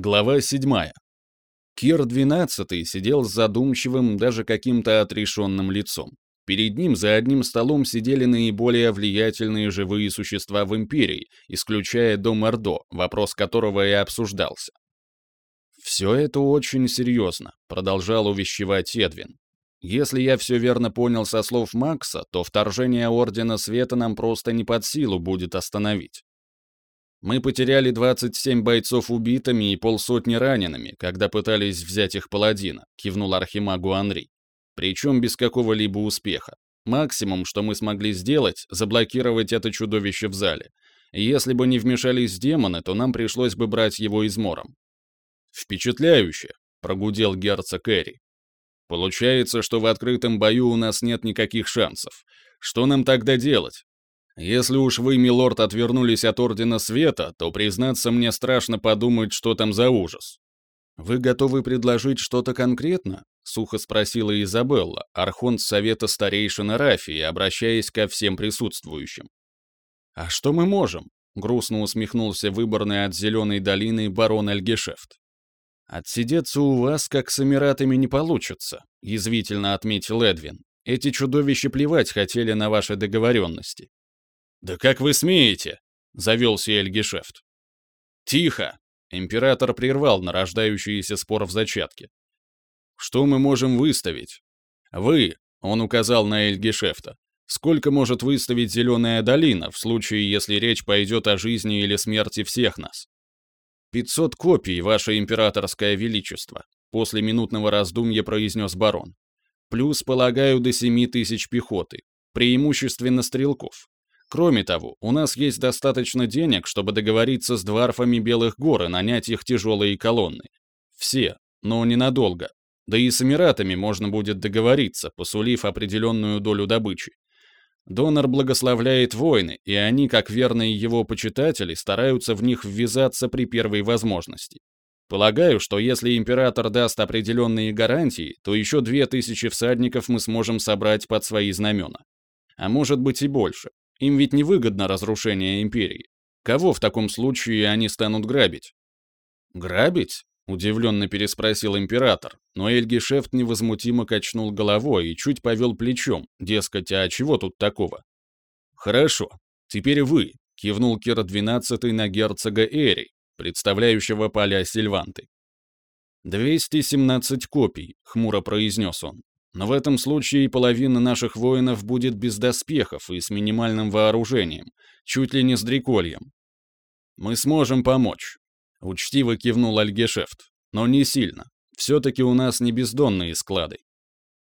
Глава 7. Кир XII сидел с задумчивым, даже каким-то отрешенным лицом. Перед ним за одним столом сидели наиболее влиятельные живые существа в империи, исключая дом Ордо, вопрос которого и обсуждался. «Все это очень серьезно», — продолжал увещевать Эдвин. «Если я все верно понял со слов Макса, то вторжение Ордена Света нам просто не под силу будет остановить. Мы потеряли 27 бойцов убитыми и полсотни ранеными, когда пытались взять их паладина, кивнул архимагу Анри. Причем без какого-либо успеха. Максимум, что мы смогли сделать, заблокировать это чудовище в зале. И если бы не вмешались демоны, то нам пришлось бы брать его измором. «Впечатляюще», — прогудел герцог Эри. «Получается, что в открытом бою у нас нет никаких шансов. Что нам тогда делать? Если уж вы, милорд, отвернулись от Ордена Света, то, признаться, мне страшно подумать, что там за ужас. Вы готовы предложить что-то конкретно? Сухо спросила Изабелла, архонт Совета Старейшин Рафии, обращаясь ко всем присутствующим. «А что мы можем?» — грустно усмехнулся выборный от Зеленой долины барон Эльгешефт. «Отсидеться у вас, как с эмиратами, не получится», — язвительно отметил Эдвин. «Эти чудовища плевать хотели на ваши договоренности. «Да как вы смеете?» — завелся Эльгешефт. «Тихо!» — император прервал нарождающийся спор в зачатке. «Что мы можем выставить?» «Вы», — он указал на Эльгешефта, «сколько может выставить Зеленая долина в случае, если речь пойдет о жизни или смерти всех нас?» «Пятьсот копий, ваше императорское величество», — после минутного раздумья произнес барон. «Плюс, полагаю, до семи тысяч пехоты, преимущественно стрелков. Кроме того, у нас есть достаточно денег, чтобы договориться с дворфами Белых гор и нанять их тяжелые колонны. Все, но ненадолго. Да и с Эмиратами можно будет договориться, посулив определенную долю добычи. Донор благословляет войны, и они, как верные его почитатели, стараются в них ввязаться при первой возможности. Полагаю, что если император даст определенные гарантии, то еще две тысячи всадников мы сможем собрать под свои знамена. А может быть и больше. Им ведь невыгодно разрушение империи. Кого в таком случае они станут грабить? Грабить? Удивленно переспросил император, но Эльгишефт невозмутимо качнул головой и чуть повел плечом, дескать, а чего тут такого? Хорошо, теперь вы, кивнул Кир XII на герцога Эри, представляющего поля Сильванты. «217 копий», — хмуро произнес он. Но в этом случае половина наших воинов будет без доспехов и с минимальным вооружением, чуть ли не с дрекольем. Мы сможем помочь. Учтиво кивнул Альгешефт, но не сильно. Все-таки у нас не бездонные склады.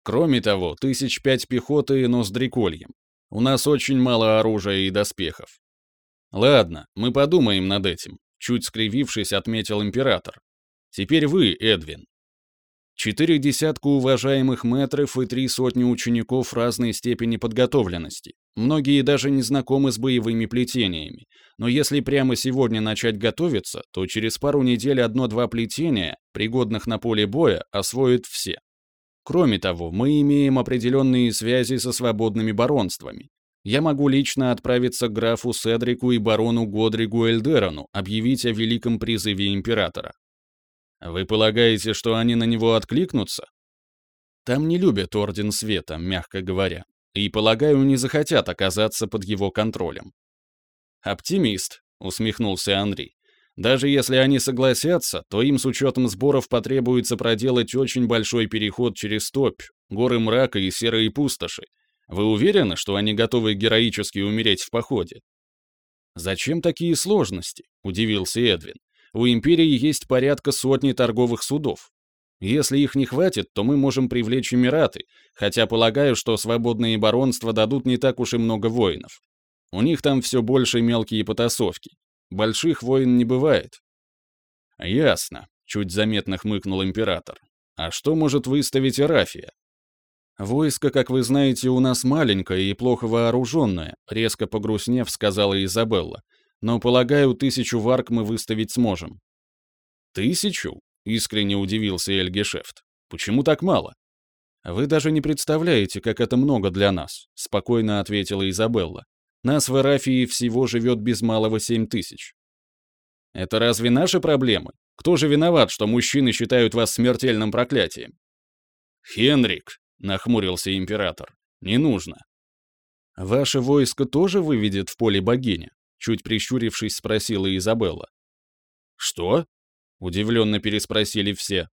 Кроме того, тысяч пять пехоты, но с дрекольем. У нас очень мало оружия и доспехов. Ладно, мы подумаем над этим, чуть скривившись, отметил император. Теперь вы, Эдвин, Четыре десятка уважаемых мэтров и три сотни учеников разной степени подготовленности. Многие даже не знакомы с боевыми плетениями. Но если прямо сегодня начать готовиться, то через пару недель одно-два плетения, пригодных на поле боя, освоят все. Кроме того, мы имеем определенные связи со свободными баронствами. Я могу лично отправиться к графу Седрику и барону Годригу Эльдерону, объявить о великом призыве императора. Вы полагаете, что они на него откликнутся? Там не любят Орден Света, мягко говоря, и, полагаю, не захотят оказаться под его контролем. «Оптимист», — усмехнулся Андрей. «Даже если они согласятся, то им с учетом сборов потребуется проделать очень большой переход через топь, горы мрака и серые пустоши. Вы уверены, что они готовы героически умереть в походе?» «Зачем такие сложности?» — удивился Эдвин у империи есть порядка сотни торговых судов. Если их не хватит, то мы можем привлечь Эмираты, хотя полагаю, что свободные баронства дадут не так уж и много воинов. У них там все больше мелкие потасовки. Больших войн не бывает. Ясно, чуть заметно хмыкнул император. А что может выставить Арафия? Войско, как вы знаете, у нас маленькое и плохо вооруженное, резко погрустнев, сказала Изабелла но, полагаю, тысячу варк мы выставить сможем». «Тысячу?» — искренне удивился Эльгешефт. «Почему так мало?» «Вы даже не представляете, как это много для нас», — спокойно ответила Изабелла. «Нас в Эрафии всего живет без малого семь тысяч». Это разве наши проблемы? Кто же виноват, что мужчины считают вас смертельным проклятием? Хенрик, нахмурился император, не нужно. Ваше войско тоже выведет в поле богиня? Чуть прищурившись, спросила Изабелла. Что? Удивленно переспросили все.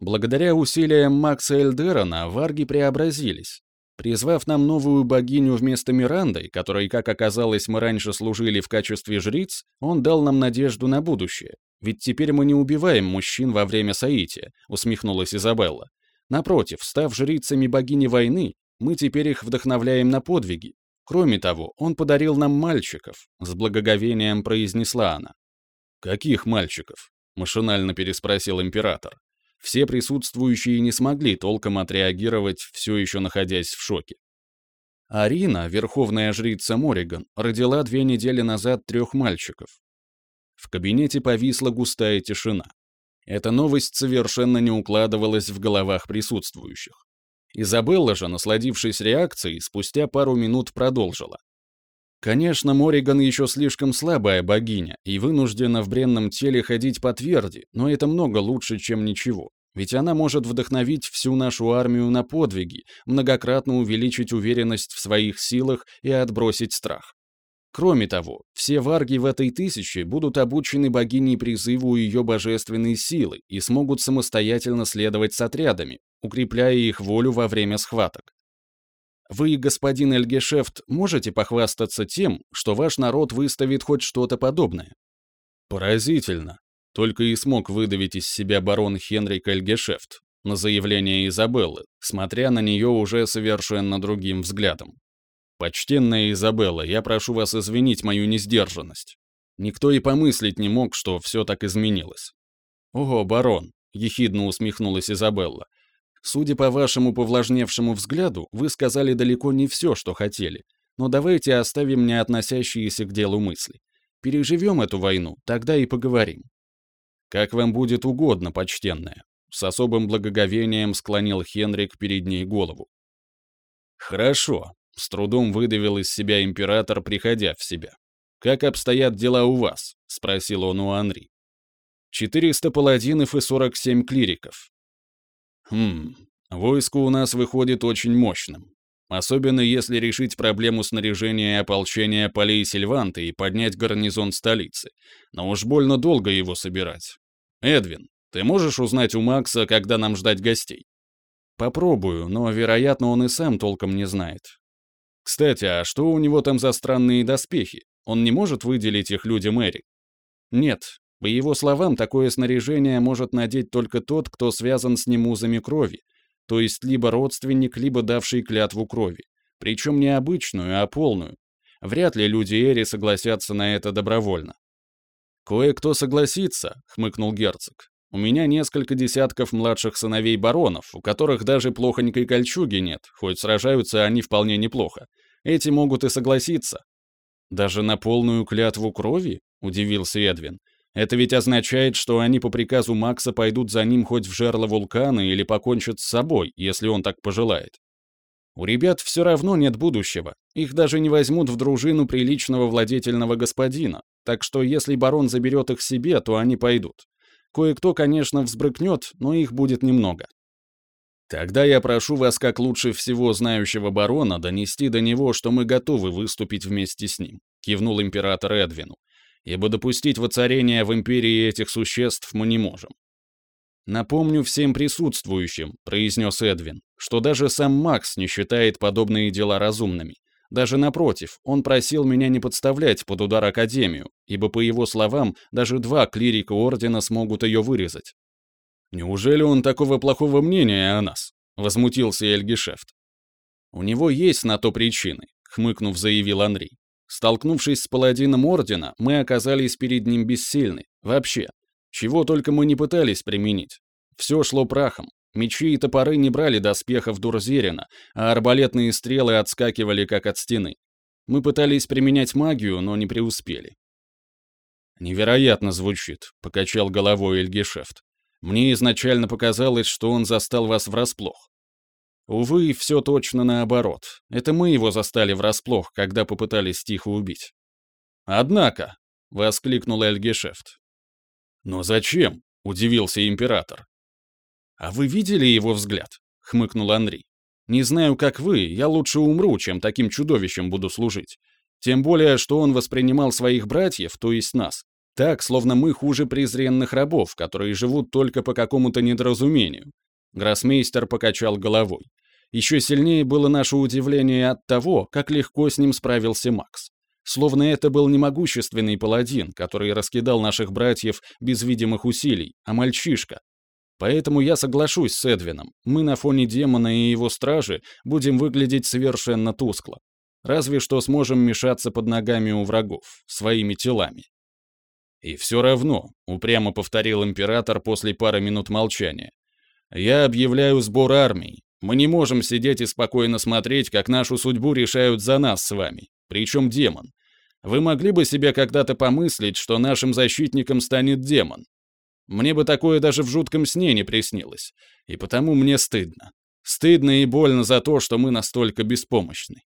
Благодаря усилиям Макса Эльдерона варги преобразились. Призвав нам новую богиню вместо Миранды, которой, как оказалось, мы раньше служили в качестве жриц, он дал нам надежду на будущее. Ведь теперь мы не убиваем мужчин во время соития, усмехнулась Изабелла. Напротив, став жрицами богини войны, мы теперь их вдохновляем на подвиги. Кроме того, он подарил нам мальчиков, с благоговением произнесла она. Каких мальчиков? машинально переспросил император. Все присутствующие не смогли толком отреагировать, все еще находясь в шоке. Арина, верховная жрица Мориган, родила две недели назад трех мальчиков. В кабинете повисла густая тишина. Эта новость совершенно не укладывалась в головах присутствующих. Изабелла же, насладившись реакцией, спустя пару минут продолжила. Конечно, Мориган еще слишком слабая богиня и вынуждена в бренном теле ходить по тверди, но это много лучше, чем ничего. Ведь она может вдохновить всю нашу армию на подвиги, многократно увеличить уверенность в своих силах и отбросить страх. Кроме того, все варги в этой тысяче будут обучены богиней призыву ее божественной силы и смогут самостоятельно следовать с отрядами, укрепляя их волю во время схваток. Вы, господин Эльгешефт, можете похвастаться тем, что ваш народ выставит хоть что-то подобное? Поразительно. Только и смог выдавить из себя барон Хенрик Эльгешефт на заявление Изабеллы, смотря на нее уже совершенно другим взглядом. «Почтенная Изабелла, я прошу вас извинить мою несдержанность. Никто и помыслить не мог, что все так изменилось». «Ого, барон», — ехидно усмехнулась Изабелла, Судя по вашему повлажневшему взгляду, вы сказали далеко не все, что хотели. Но давайте оставим не относящиеся к делу мысли. Переживем эту войну, тогда и поговорим. Как вам будет угодно, почтенная. С особым благоговением склонил Хенрик перед ней голову. Хорошо, с трудом выдавил из себя император, приходя в себя. «Как обстоят дела у вас?» — спросил он у Анри. «400 паладинов и 47 клириков. Хм, войско у нас выходит очень мощным. Особенно если решить проблему снаряжения и ополчения полей Сильванты и поднять гарнизон столицы. Но уж больно долго его собирать. Эдвин, ты можешь узнать у Макса, когда нам ждать гостей? Попробую, но, вероятно, он и сам толком не знает. Кстати, а что у него там за странные доспехи? Он не может выделить их людям Эрик? Нет, по его словам, такое снаряжение может надеть только тот, кто связан с ним узами крови, то есть либо родственник, либо давший клятву крови. Причем не обычную, а полную. Вряд ли люди Эри согласятся на это добровольно. «Кое-кто согласится», — хмыкнул герцог. «У меня несколько десятков младших сыновей баронов, у которых даже плохонькой кольчуги нет, хоть сражаются они вполне неплохо. Эти могут и согласиться». «Даже на полную клятву крови?» — удивился Эдвин. Это ведь означает, что они по приказу Макса пойдут за ним хоть в жерло вулкана или покончат с собой, если он так пожелает. У ребят все равно нет будущего. Их даже не возьмут в дружину приличного владетельного господина. Так что если барон заберет их себе, то они пойдут. Кое-кто, конечно, взбрыкнет, но их будет немного. Тогда я прошу вас, как лучше всего знающего барона, донести до него, что мы готовы выступить вместе с ним», — кивнул император Эдвину ибо допустить воцарения в империи этих существ мы не можем. «Напомню всем присутствующим», — произнес Эдвин, «что даже сам Макс не считает подобные дела разумными. Даже напротив, он просил меня не подставлять под удар Академию, ибо, по его словам, даже два клирика Ордена смогут ее вырезать». «Неужели он такого плохого мнения о нас?» — возмутился Эльгишефт. «У него есть на то причины», — хмыкнув, заявил Андрей. Столкнувшись с паладином Ордена, мы оказались перед ним бессильны. Вообще. Чего только мы не пытались применить. Все шло прахом. Мечи и топоры не брали доспехов Дурзерина, а арбалетные стрелы отскакивали как от стены. Мы пытались применять магию, но не преуспели. «Невероятно звучит», — покачал головой Эльгешефт. «Мне изначально показалось, что он застал вас врасплох. Увы, все точно наоборот. Это мы его застали врасплох, когда попытались тихо убить. Однако, воскликнул Эльгешефт. «Но зачем?» — удивился император. «А вы видели его взгляд?» — хмыкнул Анри. «Не знаю, как вы, я лучше умру, чем таким чудовищем буду служить. Тем более, что он воспринимал своих братьев, то есть нас, так, словно мы хуже презренных рабов, которые живут только по какому-то недоразумению. Гроссмейстер покачал головой. Еще сильнее было наше удивление от того, как легко с ним справился Макс. Словно это был не могущественный паладин, который раскидал наших братьев без видимых усилий, а мальчишка. Поэтому я соглашусь с Эдвином. Мы на фоне демона и его стражи будем выглядеть совершенно тускло. Разве что сможем мешаться под ногами у врагов, своими телами. «И все равно», — упрямо повторил император после пары минут молчания, «я объявляю сбор армий. Мы не можем сидеть и спокойно смотреть, как нашу судьбу решают за нас с вами, причем демон. Вы могли бы себе когда-то помыслить, что нашим защитником станет демон? Мне бы такое даже в жутком сне не приснилось, и потому мне стыдно. Стыдно и больно за то, что мы настолько беспомощны.